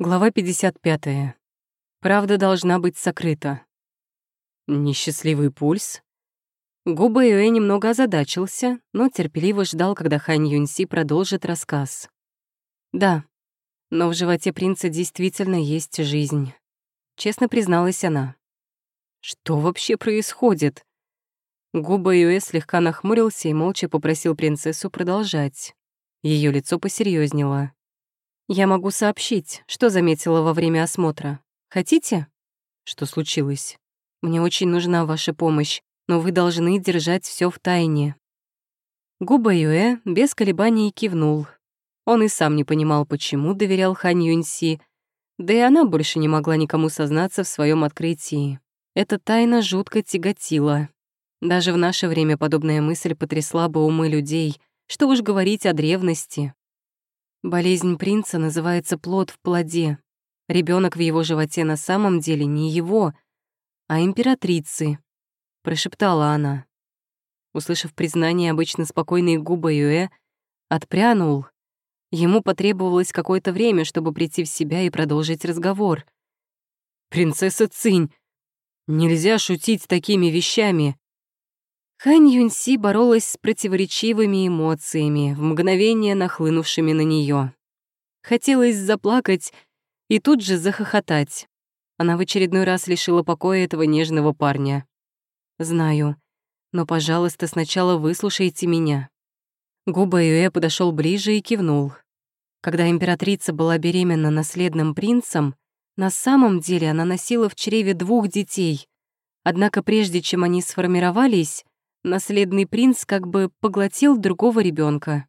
Глава 55. Правда должна быть сокрыта. Несчастливый пульс. Губа Юэ немного озадачился, но терпеливо ждал, когда Хань Юньси продолжит рассказ. Да, но в животе принца действительно есть жизнь. Честно призналась она. Что вообще происходит? Губа Юэ слегка нахмурился и молча попросил принцессу продолжать. Ее лицо посерьезнело. Я могу сообщить, что заметила во время осмотра. Хотите? Что случилось? Мне очень нужна ваша помощь, но вы должны держать все в тайне. Губа Юэ без колебаний кивнул. Он и сам не понимал, почему доверял Хань Юньси, да и она больше не могла никому сознаться в своем открытии. Эта тайна жутко тяготила. Даже в наше время подобная мысль потрясла бы умы людей, что уж говорить о древности. Болезнь принца называется плод в плоде. Ребенок в его животе на самом деле не его, а императрицы, прошептала она. Услышав признание обычно спокойной губы Юэ, отпрянул. Ему потребовалось какое-то время, чтобы прийти в себя и продолжить разговор. «Принцесса Цинь, нельзя шутить такими вещами!» Хань Юньси боролась с противоречивыми эмоциями, в мгновение нахлынувшими на нее. Хотелось заплакать и тут же захохотать. Она в очередной раз лишила покоя этого нежного парня. «Знаю, но, пожалуйста, сначала выслушайте меня». Губа Юэ подошел ближе и кивнул. Когда императрица была беременна наследным принцем, на самом деле она носила в чреве двух детей. Однако прежде чем они сформировались, наследный принц как бы поглотил другого ребенка.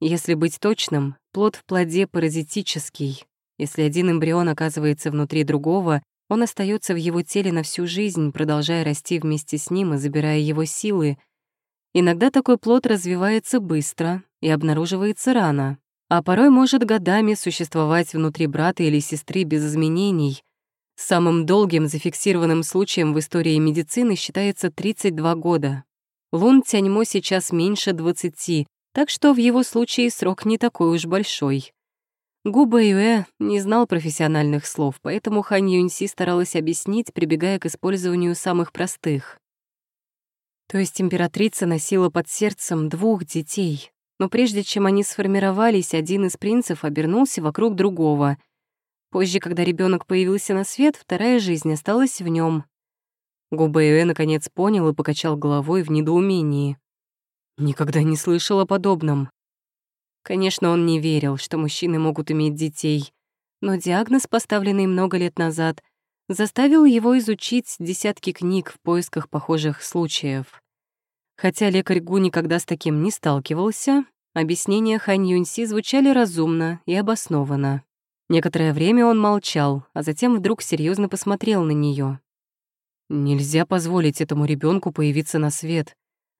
Если быть точным, плод в плоде паразитический. Если один эмбрион оказывается внутри другого, он остается в его теле на всю жизнь, продолжая расти вместе с ним и забирая его силы. Иногда такой плод развивается быстро и обнаруживается рано, а порой может годами существовать внутри брата или сестры без изменений, Самым долгим зафиксированным случаем в истории медицины считается 32 года. Лун Тяньмо сейчас меньше 20, так что в его случае срок не такой уж большой. Губа Юэ не знал профессиональных слов, поэтому Хань Юньси старалась объяснить, прибегая к использованию самых простых. То есть императрица носила под сердцем двух детей, но прежде чем они сформировались, один из принцев обернулся вокруг другого — Позже, когда ребенок появился на свет, вторая жизнь осталась в нем. Губэйэ наконец понял и покачал головой в недоумении. Никогда не слышал о подобном. Конечно, он не верил, что мужчины могут иметь детей, но диагноз, поставленный много лет назад, заставил его изучить десятки книг в поисках похожих случаев. Хотя лекарь Гу никогда с таким не сталкивался, объяснения Хань Юньси звучали разумно и обоснованно. Некоторое время он молчал, а затем вдруг серьезно посмотрел на нее. Нельзя позволить этому ребенку появиться на свет.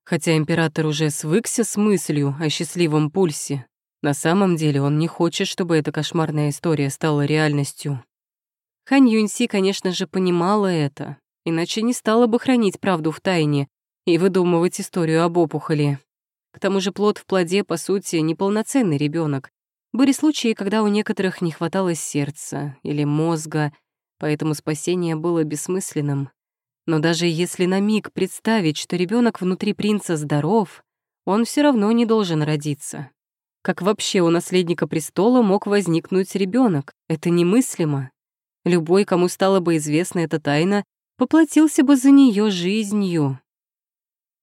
Хотя император уже свыкся с мыслью о счастливом пульсе, на самом деле он не хочет, чтобы эта кошмарная история стала реальностью. Хань Юньси, конечно же, понимала это, иначе не стала бы хранить правду в тайне и выдумывать историю об опухоли. К тому же плод в плоде, по сути, неполноценный ребенок, были случаи, когда у некоторых не хватало сердца или мозга, поэтому спасение было бессмысленным. Но даже если на миг представить, что ребенок внутри принца здоров, он все равно не должен родиться. Как вообще у наследника престола мог возникнуть ребенок? Это немыслимо. Любой, кому стала бы известна эта тайна, поплатился бы за нее жизнью.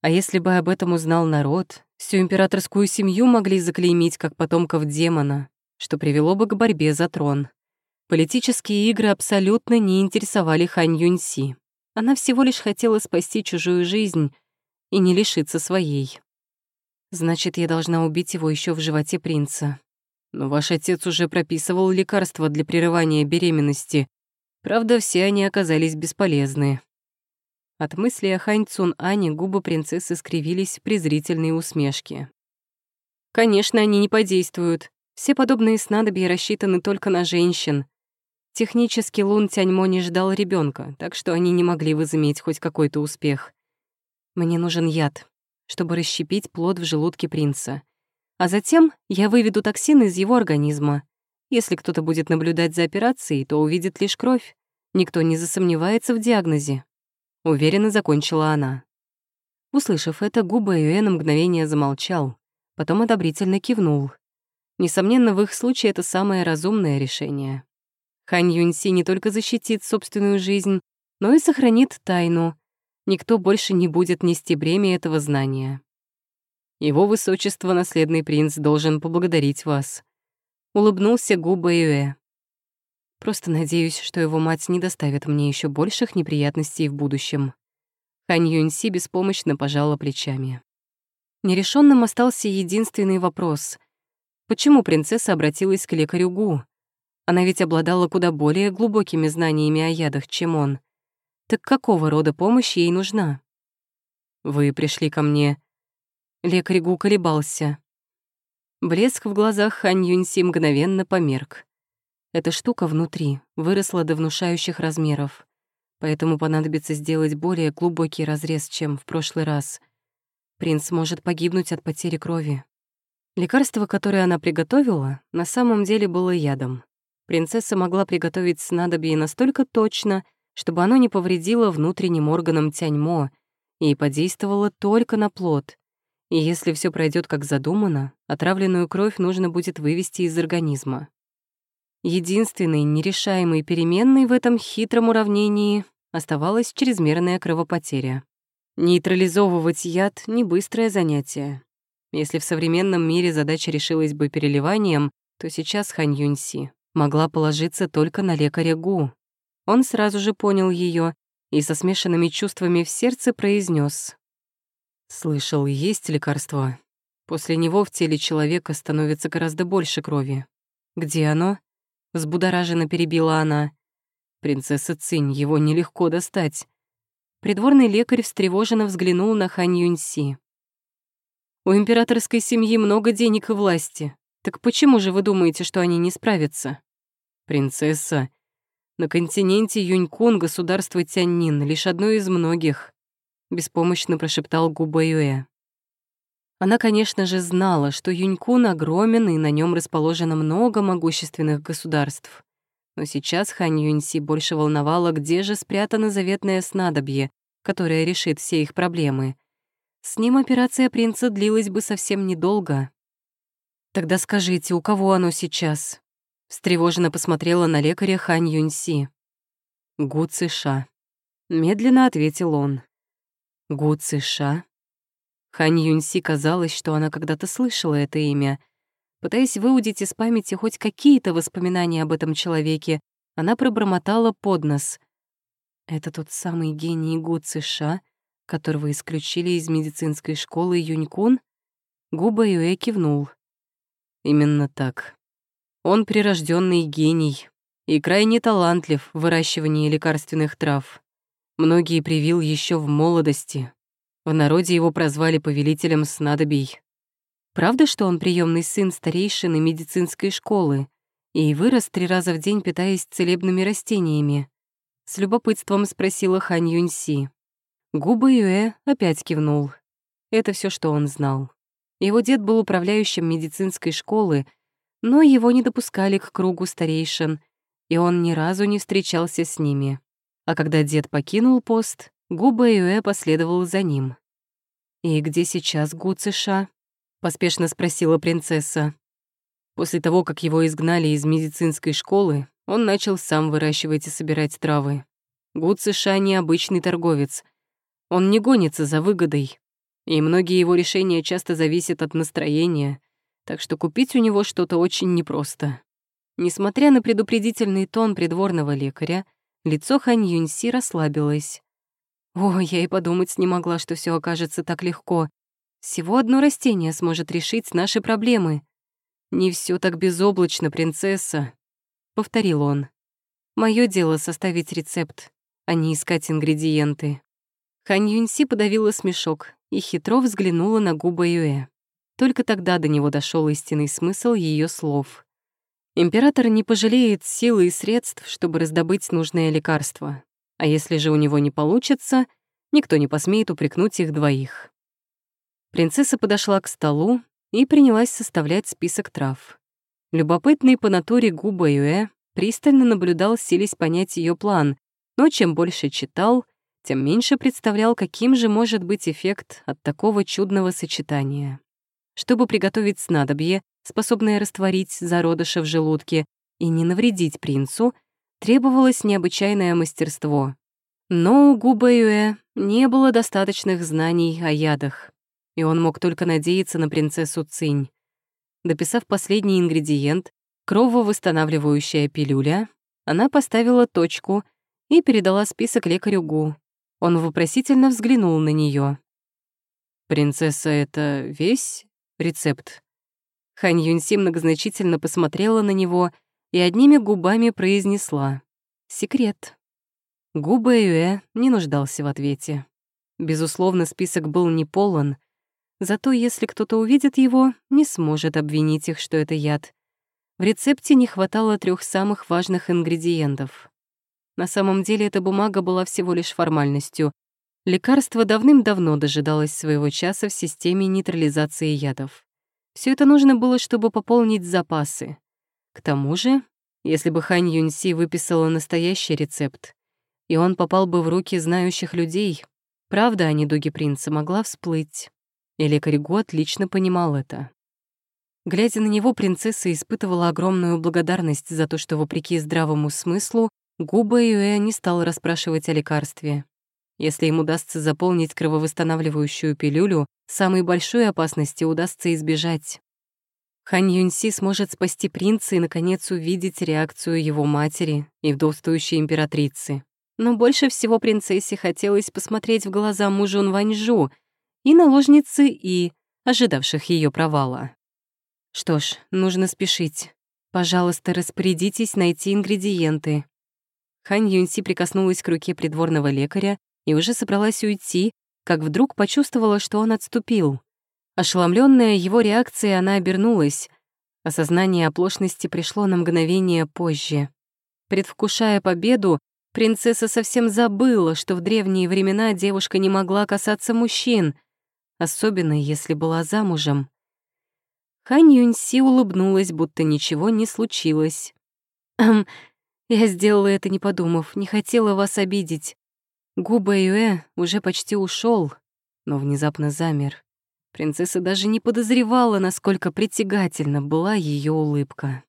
А если бы об этом узнал народ, всю императорскую семью могли заклеймить как потомков демона, что привело бы к борьбе за трон. Политические игры абсолютно не интересовали Хань Юньси. Она всего лишь хотела спасти чужую жизнь и не лишиться своей. Значит, я должна убить его еще в животе принца. Но ваш отец уже прописывал лекарства для прерывания беременности. Правда, все они оказались бесполезны. От мысли о Хань Цун Ане губы принцессы скривились в презрительные усмешки. «Конечно, они не подействуют. Все подобные снадобья рассчитаны только на женщин. Технически Лун Тяньмо не ждал ребенка, так что они не могли возыметь хоть какой-то успех. Мне нужен яд, чтобы расщепить плод в желудке принца. А затем я выведу токсин из его организма. Если кто-то будет наблюдать за операцией, то увидит лишь кровь. Никто не засомневается в диагнозе. Уверенно закончила она. Услышав это, губы Юэ на мгновение замолчал, потом одобрительно кивнул. Несомненно, в их случае это самое разумное решение. Хань Юньси не только защитит собственную жизнь, но и сохранит тайну. Никто больше не будет нести бремя этого знания. Его высочество, наследный принц, должен поблагодарить вас. Улыбнулся Губа Юэ. Просто надеюсь, что его мать не доставит мне еще больших неприятностей в будущем. Хань Юньси беспомощно пожала плечами. Нерешенным остался единственный вопрос. Почему принцесса обратилась к лекарю Гу? Она ведь обладала куда более глубокими знаниями о ядах, чем он. Так какого рода помощь ей нужна? «Вы пришли ко мне». Лекарь Гу колебался. Блеск в глазах Хань Юньси мгновенно померк. Эта штука внутри выросла до внушающих размеров, поэтому понадобится сделать более глубокий разрез, чем в прошлый раз. Принц может погибнуть от потери крови. Лекарство, которое она приготовила, на самом деле было ядом. Принцесса могла приготовить снадобье настолько точно, чтобы оно не повредило внутренним органам Тяньмо и подействовало только на плод. И если все пройдет как задумано, отравленную кровь нужно будет вывести из организма. Единственной нерешаемой переменной в этом хитром уравнении оставалась чрезмерная кровопотеря. Нейтрализовывать яд — не быстрое занятие. Если в современном мире задача решилась бы переливанием, то сейчас Хань Юньси могла положиться только на лекаря Гу. Он сразу же понял ее и со смешанными чувствами в сердце произнес: «Слышал, есть лекарство. После него в теле человека становится гораздо больше крови. Где оно?» Взбудораженно перебила она. «Принцесса Цинь, его нелегко достать». Придворный лекарь встревоженно взглянул на Хань Юньси. «У императорской семьи много денег и власти. Так почему же вы думаете, что они не справятся?» «Принцесса, на континенте Юнькун государство Тяньнин лишь одно из многих», беспомощно прошептал Губа Юэ. Она, конечно же, знала, что Юнькун огромен и на нем расположено много могущественных государств. Но сейчас Хань Юньси больше волновала, где же спрятано заветное снадобье, которое решит все их проблемы. С ним операция принца длилась бы совсем недолго. «Тогда скажите, у кого оно сейчас?» Встревоженно посмотрела на лекаря Хань Юньси. «Гу Циша», — медленно ответил он. «Гу Циша?» Хань Юньси казалось, что она когда-то слышала это имя. Пытаясь выудить из памяти хоть какие-то воспоминания об этом человеке, она пробормотала под нос. «Это тот самый гений Гу Циша, которого исключили из медицинской школы Юнькун?» Губа Юэ кивнул. «Именно так. Он прирожденный гений и крайне талантлив в выращивании лекарственных трав. Многие привил еще в молодости, в народе его прозвали повелителем снадобий. Правда, что он приемный сын старейшины медицинской школы и вырос три раза в день, питаясь целебными растениями? С любопытством спросила Хань Юньси. Губы Юэ опять кивнул. Это все, что он знал. Его дед был управляющим медицинской школы, но его не допускали к кругу старейшин, и он ни разу не встречался с ними. А когда дед покинул пост, Губа Юэ последовал за ним. «И где сейчас Гу Циша?» — поспешно спросила принцесса. После того, как его изгнали из медицинской школы, он начал сам выращивать и собирать травы. Гу Циша — необычный торговец. Он не гонится за выгодой, и многие его решения часто зависят от настроения, так что купить у него что-то очень непросто. Несмотря на предупредительный тон придворного лекаря, лицо Хань Юньси расслабилось. О, я и подумать не могла, что все окажется так легко. Всего одно растение сможет решить наши проблемы. Не все так безоблачно, принцесса, повторил он. Мое дело составить рецепт, а не искать ингредиенты. Хань Юньси подавила смешок и хитро взглянула на губы Юэ. Только тогда до него дошел истинный смысл ее слов. Император не пожалеет силы и средств, чтобы раздобыть нужное лекарство. А если же у него не получится, никто не посмеет упрекнуть их двоих. Принцесса подошла к столу и принялась составлять список трав. Любопытный по натуре Губа Юэ пристально наблюдал, силясь понять ее план, но чем больше читал, тем меньше представлял, каким же может быть эффект от такого чудного сочетания. Чтобы приготовить снадобье, способное растворить зародыша в желудке и не навредить принцу, требовалось необычайное мастерство. Но у Губа Юэ не было достаточных знаний о ядах, и он мог только надеяться на принцессу Цинь. Дописав последний ингредиент, крововосстанавливающая пилюля, она поставила точку и передала список лекарю Гу. Он вопросительно взглянул на нее. «Принцесса, это весь рецепт?» Хань Юньси многозначительно посмотрела на него и одними губами произнесла «Секрет». Губа Юэ не нуждался в ответе. Безусловно, список был не полон, зато если кто-то увидит его, не сможет обвинить их, что это яд. В рецепте не хватало трех самых важных ингредиентов. На самом деле эта бумага была всего лишь формальностью. Лекарство давным-давно дожидалось своего часа в системе нейтрализации ядов. Все это нужно было, чтобы пополнить запасы. К тому же, если бы Хань Юньси выписала настоящий рецепт, и он попал бы в руки знающих людей, правда о недуге принца могла всплыть. И лекарь Гу отлично понимал это. Глядя на него, принцесса испытывала огромную благодарность за то, что, вопреки здравому смыслу, Губа Юэ не стал расспрашивать о лекарстве. Если им удастся заполнить крововосстанавливающую пилюлю, самой большой опасности удастся избежать. Хань Юньси сможет спасти принца и, наконец, увидеть реакцию его матери и вдовствующей императрицы. Но больше всего принцессе хотелось посмотреть в глаза мужу Ваньжу и наложницы И, ожидавших ее провала. Что ж, нужно спешить. Пожалуйста, распорядитесь найти ингредиенты. Хань Юньси прикоснулась к руке придворного лекаря и уже собралась уйти, как вдруг почувствовала, что он отступил. Ошеломленная его реакцией, она обернулась. Осознание оплошности пришло на мгновение позже. Предвкушая победу, принцесса совсем забыла, что в древние времена девушка не могла касаться мужчин, особенно если была замужем. Хань Юньси улыбнулась, будто ничего не случилось. «Эм, я сделала это, не подумав, не хотела вас обидеть. Губа Юэ уже почти ушел, но внезапно замер. Принцесса даже не подозревала, насколько притягательна была ее улыбка.